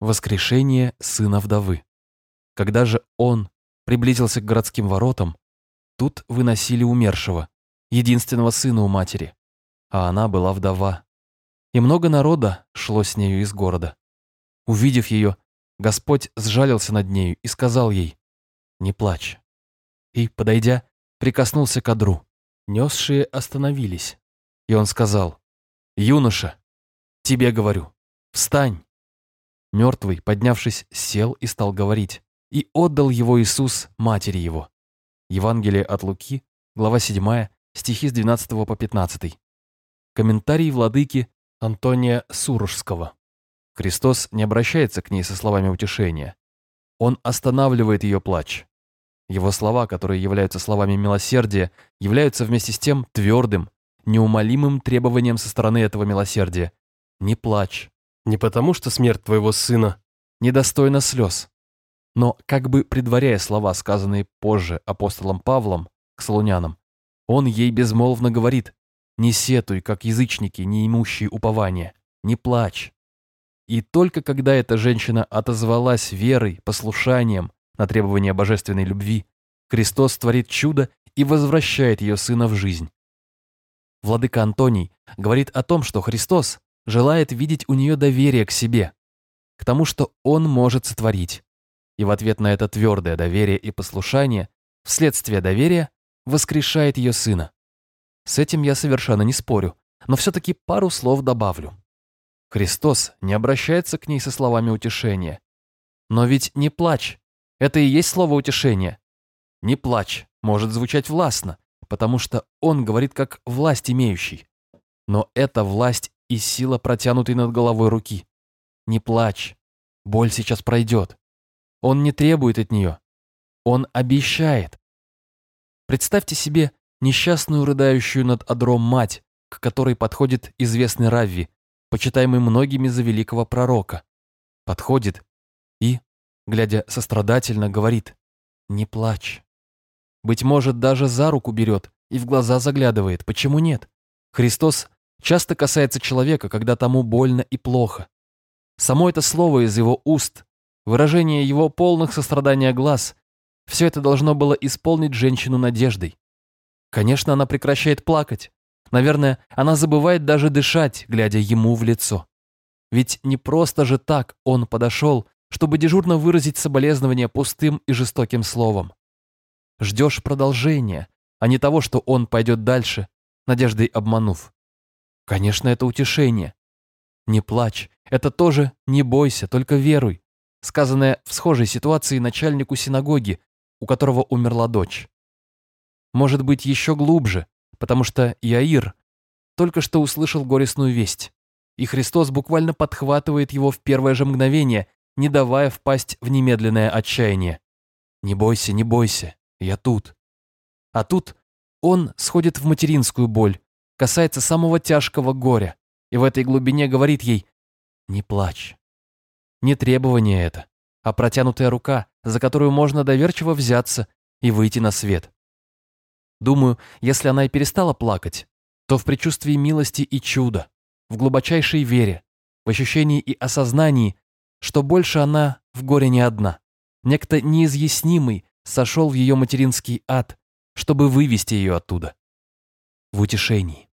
Воскрешение сына вдовы. Когда же он приблизился к городским воротам, тут выносили умершего, единственного сына у матери, а она была вдова. И много народа шло с нею из города. Увидев ее, Господь сжалился над нею и сказал ей, «Не плачь». И, подойдя, прикоснулся к одру. Несшие остановились, и он сказал, «Юноша, тебе говорю, встань». Мертвый, поднявшись, сел и стал говорить. И отдал его Иисус матери его. Евангелие от Луки, глава 7, стихи с 12 по 15. Комментарий владыки Антония Сурожского. Христос не обращается к ней со словами утешения. Он останавливает ее плач. Его слова, которые являются словами милосердия, являются вместе с тем твердым, неумолимым требованием со стороны этого милосердия. Не плачь. Не потому, что смерть твоего сына недостойна слез, но как бы предваряя слова, сказанные позже апостолом Павлом к Солунянам, он ей безмолвно говорит «Не сетуй, как язычники, не имущие упования, не плачь». И только когда эта женщина отозвалась верой, послушанием на требования божественной любви, Христос творит чудо и возвращает ее сына в жизнь. Владыка Антоний говорит о том, что Христос желает видеть у нее доверие к себе, к тому, что Он может сотворить. И в ответ на это твердое доверие и послушание, вследствие доверия, воскрешает ее сына. С этим я совершенно не спорю, но все-таки пару слов добавлю. Христос не обращается к ней со словами утешения. Но ведь не плачь, это и есть слово утешения. Не плачь может звучать властно, потому что он говорит как власть имеющий. Но это власть и сила протянутой над головой руки. Не плачь, боль сейчас пройдет. Он не требует от нее. Он обещает. Представьте себе несчастную рыдающую над одром мать, к которой подходит известный Равви, почитаемый многими за великого пророка. Подходит и, глядя сострадательно, говорит «Не плачь». Быть может, даже за руку берет и в глаза заглядывает. Почему нет? Христос часто касается человека, когда тому больно и плохо. Само это слово из его уст, выражение его полных сострадания глаз, все это должно было исполнить женщину надеждой. Конечно, она прекращает плакать. Наверное, она забывает даже дышать, глядя ему в лицо. Ведь не просто же так он подошел, чтобы дежурно выразить соболезнование пустым и жестоким словом. Ждешь продолжения, а не того, что он пойдет дальше, надеждой обманув. Конечно, это утешение. Не плачь, это тоже не бойся, только веруй, сказанное в схожей ситуации начальнику синагоги, у которого умерла дочь. Может быть, еще глубже, потому что Яир только что услышал горестную весть, и Христос буквально подхватывает его в первое же мгновение, не давая впасть в немедленное отчаяние. «Не бойся, не бойся, я тут». А тут он сходит в материнскую боль, касается самого тяжкого горя, и в этой глубине говорит ей «Не плачь». Не требование это, а протянутая рука, за которую можно доверчиво взяться и выйти на свет. Думаю, если она и перестала плакать, то в предчувствии милости и чуда, в глубочайшей вере, в ощущении и осознании, что больше она в горе не одна. Некто неизъяснимый сошел в ее материнский ад, чтобы вывести ее оттуда. В утешении.